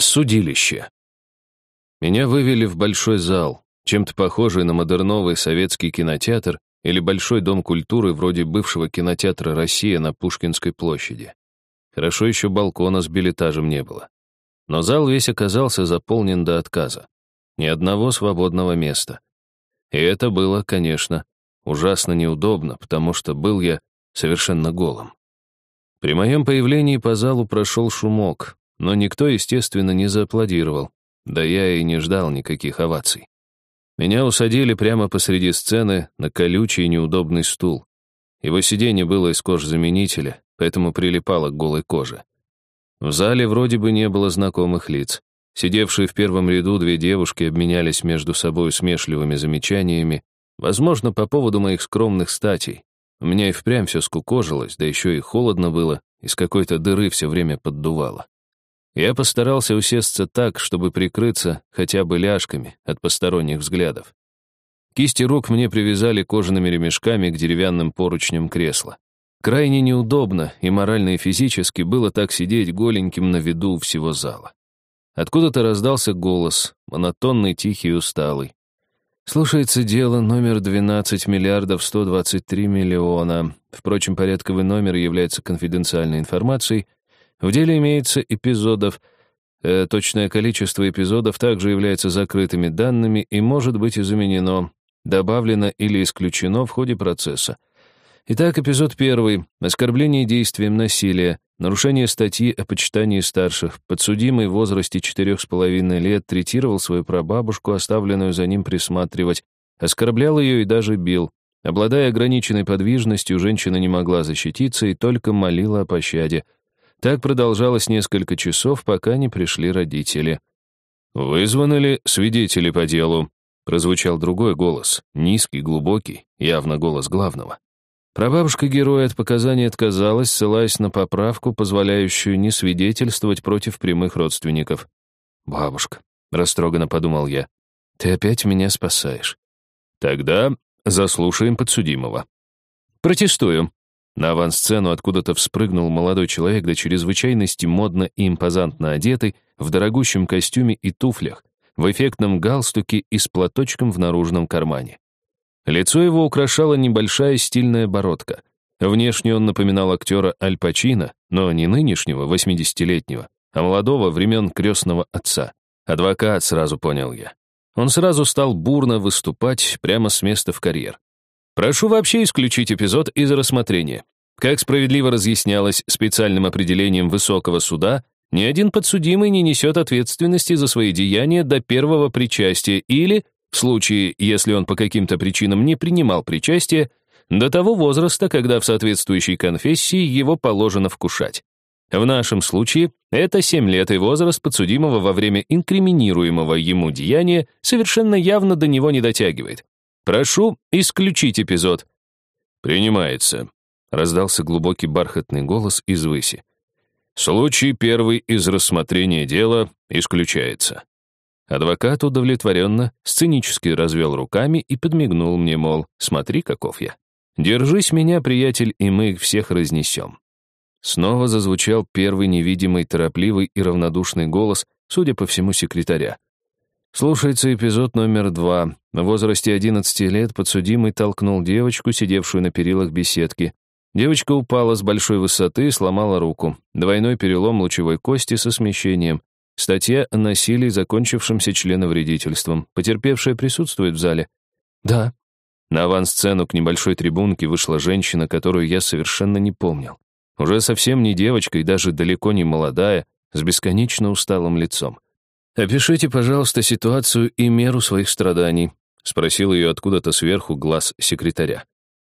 Судилище. Меня вывели в большой зал, чем-то похожий на модерновый советский кинотеатр или большой дом культуры вроде бывшего кинотеатра «Россия» на Пушкинской площади. Хорошо еще балкона с билетажем не было. Но зал весь оказался заполнен до отказа. Ни одного свободного места. И это было, конечно, ужасно неудобно, потому что был я совершенно голым. При моем появлении по залу прошел шумок, но никто, естественно, не зааплодировал, да я и не ждал никаких оваций. Меня усадили прямо посреди сцены на колючий неудобный стул. Его сиденье было из кожзаменителя, поэтому прилипало к голой коже. В зале вроде бы не было знакомых лиц. Сидевшие в первом ряду две девушки обменялись между собой смешливыми замечаниями, возможно, по поводу моих скромных статей. У меня и впрямь все скукожилось, да еще и холодно было, из какой-то дыры все время поддувало. Я постарался усесться так, чтобы прикрыться хотя бы ляжками от посторонних взглядов. Кисти рук мне привязали кожаными ремешками к деревянным поручням кресла. Крайне неудобно и морально и физически было так сидеть голеньким на виду всего зала. Откуда-то раздался голос, монотонный, тихий и усталый. Слушается дело номер 12 миллиардов 123 миллиона. Впрочем, порядковый номер является конфиденциальной информацией — в деле имеется эпизодов, э, точное количество эпизодов также является закрытыми данными и может быть изменено, добавлено или исключено в ходе процесса. Итак, эпизод первый. Оскорбление действием насилия. Нарушение статьи о почитании старших. Подсудимый в возрасте четырех с половиной лет третировал свою прабабушку, оставленную за ним присматривать, оскорблял ее и даже бил. Обладая ограниченной подвижностью, женщина не могла защититься и только молила о пощаде. Так продолжалось несколько часов, пока не пришли родители. «Вызваны ли свидетели по делу?» Прозвучал другой голос, низкий, глубокий, явно голос главного. Прабабушка героя от показаний отказалась, ссылаясь на поправку, позволяющую не свидетельствовать против прямых родственников. «Бабушка», — растроганно подумал я, — «ты опять меня спасаешь». «Тогда заслушаем подсудимого». «Протестую», на авансцену откуда-то вспрыгнул молодой человек до чрезвычайности модно и импозантно одетый, в дорогущем костюме и туфлях, в эффектном галстуке и с платочком в наружном кармане. Лицо его украшала небольшая стильная бородка. Внешне он напоминал актера Аль Пачино, но не нынешнего, 80-летнего, а молодого времен крестного отца. Адвокат, сразу понял я. Он сразу стал бурно выступать прямо с места в карьер. Прошу вообще исключить эпизод из рассмотрения. Как справедливо разъяснялось специальным определением высокого суда, ни один подсудимый не несет ответственности за свои деяния до первого причастия или, в случае, если он по каким-то причинам не принимал причастие, до того возраста, когда в соответствующей конфессии его положено вкушать. В нашем случае это 7 лет и возраст подсудимого во время инкриминируемого ему деяния совершенно явно до него не дотягивает. Прошу исключить эпизод. Принимается. Раздался глубокий бархатный голос из выси. Случай первый из рассмотрения дела исключается. Адвокат удовлетворенно, сценически развел руками и подмигнул мне, мол, смотри, каков я. Держись меня, приятель, и мы их всех разнесем. Снова зазвучал первый невидимый, торопливый и равнодушный голос, судя по всему, секретаря. Слушается эпизод номер два. В возрасте 11 лет подсудимый толкнул девочку, сидевшую на перилах беседки. Девочка упала с большой высоты и сломала руку. Двойной перелом лучевой кости со смещением. Статья о насилии, закончившемся членовредительством. Потерпевшая присутствует в зале? Да. На авансцену к небольшой трибунке вышла женщина, которую я совершенно не помнил. Уже совсем не девочка и даже далеко не молодая, с бесконечно усталым лицом. «Опишите, пожалуйста, ситуацию и меру своих страданий», спросил ее откуда-то сверху глаз секретаря.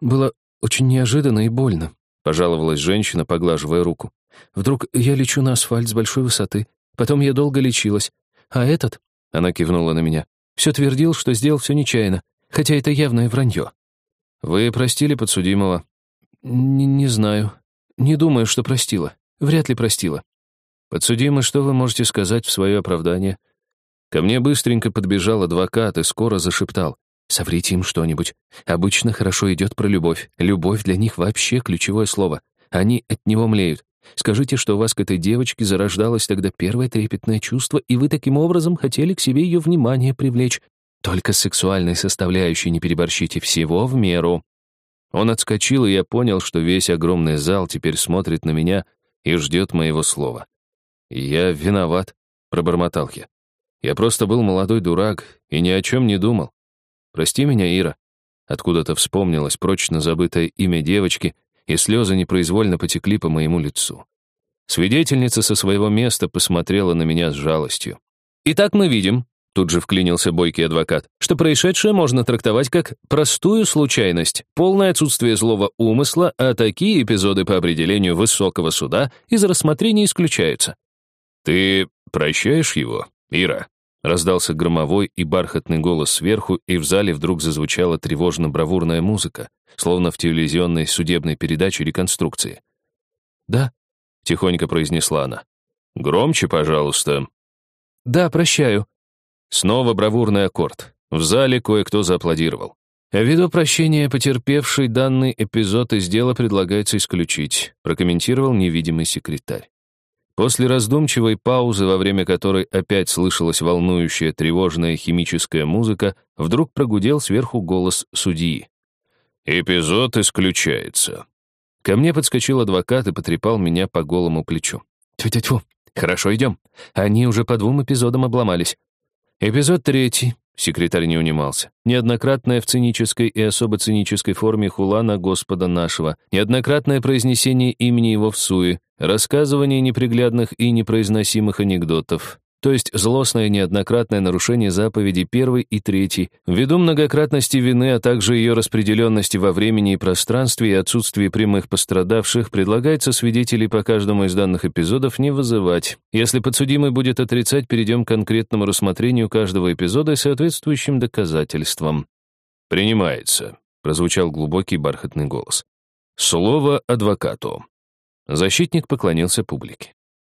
«Было очень неожиданно и больно», пожаловалась женщина, поглаживая руку. «Вдруг я лечу на асфальт с большой высоты, потом я долго лечилась, а этот, она кивнула на меня, все твердил, что сделал все нечаянно, хотя это явное вранье». «Вы простили подсудимого?» Н «Не знаю. Не думаю, что простила. Вряд ли простила. «Подсудимый, что вы можете сказать в свое оправдание?» Ко мне быстренько подбежал адвокат и скоро зашептал. «Соврите им что-нибудь. Обычно хорошо идет про любовь. Любовь для них вообще ключевое слово. Они от него млеют. Скажите, что у вас к этой девочке зарождалось тогда первое трепетное чувство, и вы таким образом хотели к себе ее внимание привлечь. Только с сексуальной составляющей не переборщите, всего в меру». Он отскочил, и я понял, что весь огромный зал теперь смотрит на меня и ждет моего слова. «Я виноват», — пробормотал я. «Я просто был молодой дурак и ни о чем не думал. Прости меня, Ира». Откуда-то вспомнилось прочно забытое имя девочки, и слезы непроизвольно потекли по моему лицу. Свидетельница со своего места посмотрела на меня с жалостью. «Итак, мы видим», — тут же вклинился бойкий адвокат, «что происшедшее можно трактовать как простую случайность, полное отсутствие злого умысла, а такие эпизоды по определению высокого суда из рассмотрения исключаются». «Ты прощаешь его, Ира?» Раздался громовой и бархатный голос сверху, и в зале вдруг зазвучала тревожно-бравурная музыка, словно в телевизионной судебной передаче реконструкции. «Да», — тихонько произнесла она. «Громче, пожалуйста». «Да, прощаю». Снова бравурный аккорд. В зале кое-кто зааплодировал. «Ввиду прощения потерпевший данный эпизод из дела предлагается исключить», прокомментировал невидимый секретарь. После раздумчивой паузы, во время которой опять слышалась волнующая тревожная химическая музыка, вдруг прогудел сверху голос судьи. «Эпизод исключается». Ко мне подскочил адвокат и потрепал меня по голому плечу. «Тьфу-тьфу-тьфу, хорошо, идем. Они уже по двум эпизодам обломались». Эпизод третий. Секретарь не унимался. Неоднократное в цинической и особо цинической форме хула на Господа нашего, неоднократное произнесение имени его в суе, Рассказывание неприглядных и непроизносимых анекдотов, то есть злостное неоднократное нарушение заповедей первой и третьей, ввиду многократности вины, а также ее распределенности во времени и пространстве и отсутствии прямых пострадавших, предлагается свидетелей по каждому из данных эпизодов не вызывать. Если подсудимый будет отрицать, перейдем к конкретному рассмотрению каждого эпизода и соответствующим доказательствам. «Принимается», — прозвучал глубокий бархатный голос. «Слово адвокату». Защитник поклонился публике.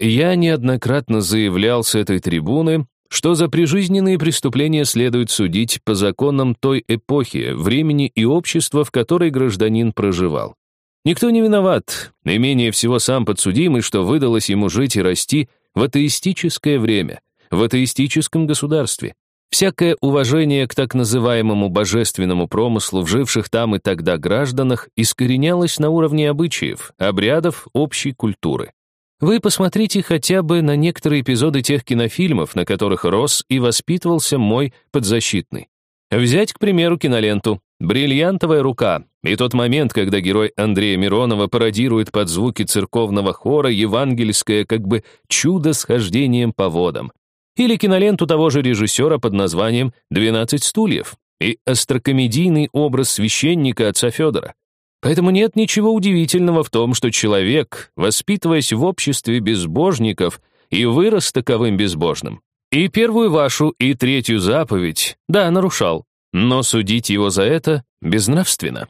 Я неоднократно заявлял с этой трибуны, что за прижизненные преступления следует судить по законам той эпохи, времени и общества, в которой гражданин проживал. Никто не виноват, наименее всего сам подсудимый, что выдалось ему жить и расти в атеистическое время, в атеистическом государстве. Всякое уважение к так называемому божественному промыслу в живших там и тогда гражданах искоренялось на уровне обычаев, обрядов, общей культуры. Вы посмотрите хотя бы на некоторые эпизоды тех кинофильмов, на которых рос и воспитывался мой подзащитный. Взять, к примеру, киноленту «Бриллиантовая рука» и тот момент, когда герой Андрея Миронова пародирует под звуки церковного хора евангельское как бы чудо с хождением по водам. Или киноленту того же режиссера под названием «Двенадцать стульев» и острокомедийный образ священника отца Федора. Поэтому нет ничего удивительного в том, что человек, воспитываясь в обществе безбожников, и вырос таковым безбожным. И первую вашу, и третью заповедь, да, нарушал, но судить его за это безнравственно.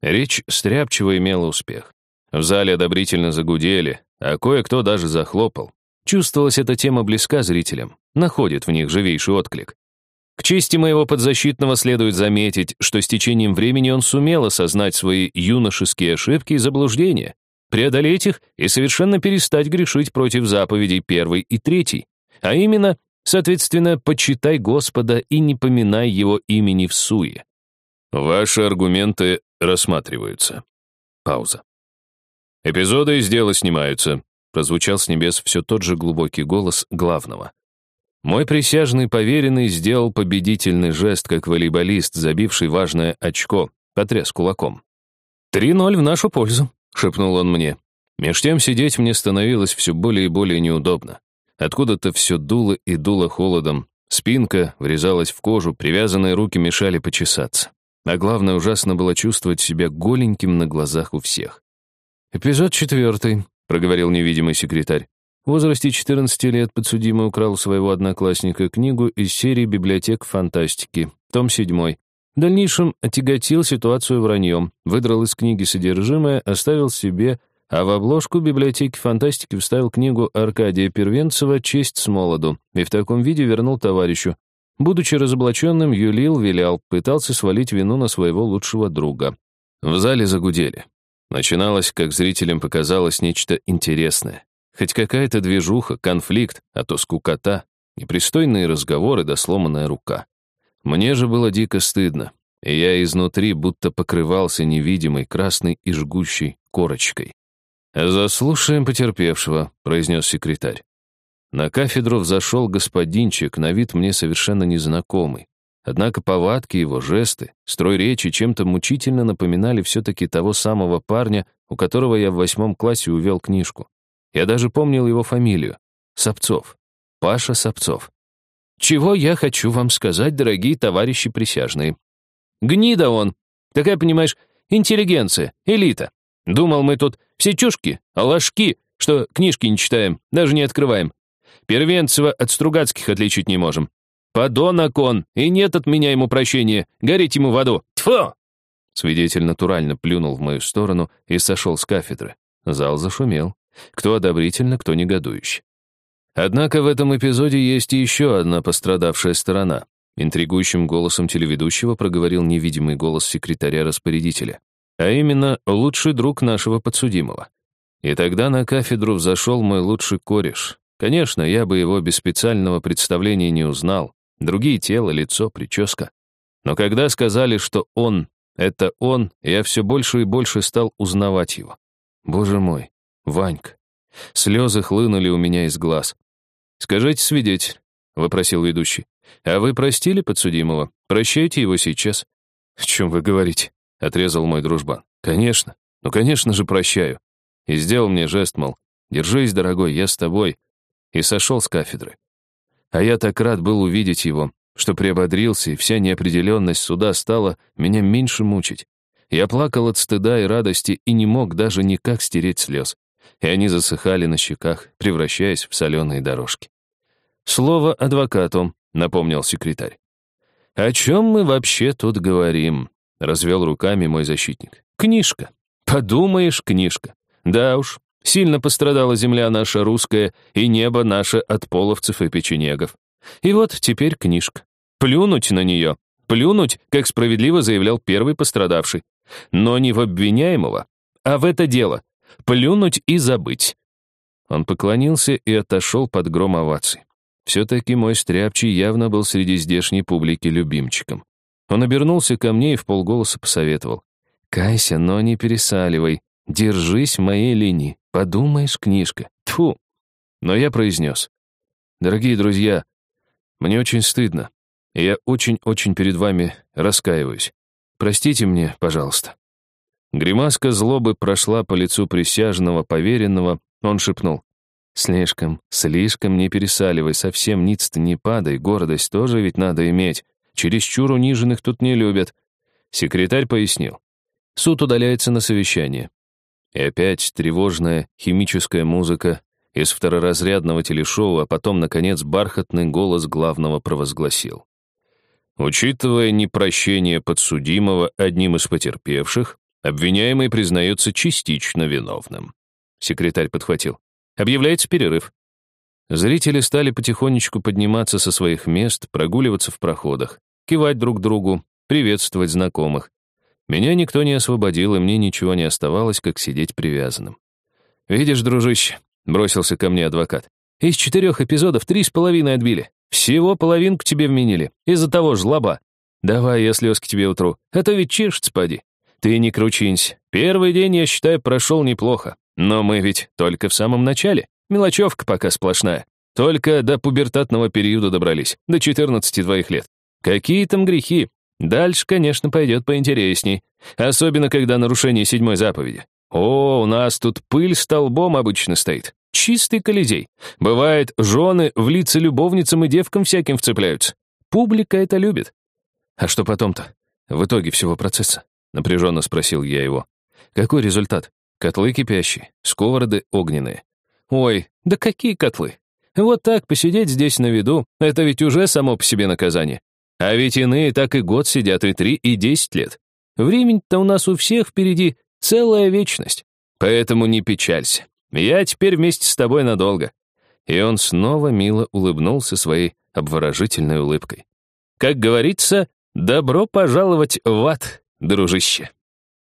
Речь стряпчиво имела успех. В зале одобрительно загудели, а кое-кто даже захлопал. Чувствовалась эта тема близка зрителям, находит в них живейший отклик. К чести моего подзащитного следует заметить, что с течением времени он сумел осознать свои юношеские ошибки и заблуждения, преодолеть их и совершенно перестать грешить против заповедей первой и третьей, а именно, соответственно, «почитай Господа и не поминай Его имени в суе». Ваши аргументы рассматриваются. Пауза. Эпизоды из дела снимаются прозвучал с небес все тот же глубокий голос главного. Мой присяжный поверенный сделал победительный жест, как волейболист, забивший важное очко, потряс кулаком. «Три ноль в нашу пользу», — шепнул он мне. Меж тем сидеть мне становилось все более и более неудобно. Откуда-то все дуло и дуло холодом, спинка врезалась в кожу, привязанные руки мешали почесаться. А главное, ужасно было чувствовать себя голеньким на глазах у всех. Эпизод четвертый проговорил невидимый секретарь. В возрасте 14 лет подсудимый украл у своего одноклассника книгу из серии «Библиотек фантастики», том 7. В дальнейшем отяготил ситуацию враньем, выдрал из книги содержимое, оставил себе, а в обложку библиотеки фантастики вставил книгу Аркадия Первенцева «Честь с молоду» и в таком виде вернул товарищу. Будучи разоблаченным, юлил, вилял, пытался свалить вину на своего лучшего друга. В зале загудели. Начиналось, как зрителям показалось, нечто интересное. Хоть какая-то движуха, конфликт, а то скукота, непристойные разговоры да сломанная рука. Мне же было дико стыдно, и я изнутри будто покрывался невидимой красной и жгущей корочкой. «Заслушаем потерпевшего», — произнес секретарь. На кафедру взошел господинчик, на вид мне совершенно незнакомый. Однако повадки его, жесты, строй речи чем-то мучительно напоминали все-таки того самого парня, у которого я в восьмом классе увел книжку. Я даже помнил его фамилию — Сапцов. Паша Сапцов. Чего я хочу вам сказать, дорогие товарищи присяжные? Гнида он. Такая, понимаешь, интеллигенция, элита. Думал, мы тут все чушки, а ложки, что книжки не читаем, даже не открываем. Первенцева от Стругацких отличить не можем. Подонок он, и нет от меня ему прощения. Гореть ему в аду. Тьфу!» Свидетель натурально плюнул в мою сторону и сошел с кафедры. Зал зашумел. Кто одобрительно, кто негодующе. Однако в этом эпизоде есть еще одна пострадавшая сторона. Интригующим голосом телеведущего проговорил невидимый голос секретаря-распорядителя. А именно, лучший друг нашего подсудимого. И тогда на кафедру взошел мой лучший кореш. Конечно, я бы его без специального представления не узнал. Другие тело, лицо, прическа. Но когда сказали, что он — это он, я все больше и больше стал узнавать его. Боже мой, Ванька. Слезы хлынули у меня из глаз. «Скажите, свидетель», — вопросил ведущий, «а вы простили подсудимого? Прощайте его сейчас?» «О чем вы говорите?» — отрезал мой дружбан. «Конечно. Ну, конечно же, прощаю». И сделал мне жест, мол, «Держись, дорогой, я с тобой». И сошел с кафедры. А я так рад был увидеть его, что приободрился, и вся неопределенность суда стала меня меньше мучить. Я плакал от стыда и радости и не мог даже никак стереть слез и они засыхали на щеках, превращаясь в соленые дорожки. «Слово адвокату», — напомнил секретарь. «О чем мы вообще тут говорим?» — развел руками мой защитник. «Книжка. Подумаешь, книжка. Да уж, сильно пострадала земля наша русская и небо наше от половцев и печенегов. И вот теперь книжка. Плюнуть на нее. Плюнуть, как справедливо заявлял первый пострадавший. Но не в обвиняемого, а в это дело, Плюнуть и забыть. Он поклонился и отошел под гром оваций. Все-таки мой стряпчий явно был среди здешней публики любимчиком. Он обернулся ко мне и в полголоса посоветовал. «Кайся, но не пересаливай. Держись моей линии. Подумаешь, книжка. Тфу. Но я произнес. «Дорогие друзья, мне очень стыдно, я очень-очень перед вами раскаиваюсь. Простите мне, пожалуйста». Гримаска злобы прошла по лицу присяжного поверенного, он шепнул. «Слишком, слишком не пересаливай, совсем ниц-то не падай, гордость тоже ведь надо иметь. Чересчур униженных тут не любят». Секретарь пояснил. Суд удаляется на совещание. И опять тревожная химическая музыка из второразрядного телешоу, а потом, наконец, бархатный голос главного провозгласил. Учитывая непрощение подсудимого одним из потерпевших, Обвиняемый признается частично виновным. Секретарь подхватил. Объявляется перерыв. Зрители стали потихонечку подниматься со своих мест, прогуливаться в проходах, кивать друг другу, приветствовать знакомых. Меня никто не освободил, и мне ничего не оставалось, как сидеть привязанным. «Видишь, дружище», — бросился ко мне адвокат, «из четырех эпизодов три с половиной отбили. Всего половинку тебе вменили, из-за того жлоба. Давай я слезки тебе утру, а то ведь чешется, поди». Ты не кручинься. Первый день, я считаю, прошел неплохо. Но мы ведь только в самом начале. Мелочевка пока сплошная. Только до пубертатного периода добрались, до 14 твоих лет. Какие там грехи? Дальше, конечно, пойдет поинтересней. Особенно, когда нарушение седьмой заповеди. О, у нас тут пыль столбом обычно стоит. Чистый колизей. Бывает, жены в лица любовницам и девкам всяким вцепляются. Публика это любит. А что потом-то? В итоге всего процесса? Напряженно спросил я его. Какой результат? Котлы кипящие, сковороды огненные. Ой, да какие котлы? Вот так посидеть здесь на виду, это ведь уже само по себе наказание. А ведь иные так и год сидят, и три, и десять лет. Времени-то у нас у всех впереди целая вечность. Поэтому не печалься. Я теперь вместе с тобой надолго. И он снова мило улыбнулся своей обворожительной улыбкой. Как говорится, добро пожаловать в ад дружище.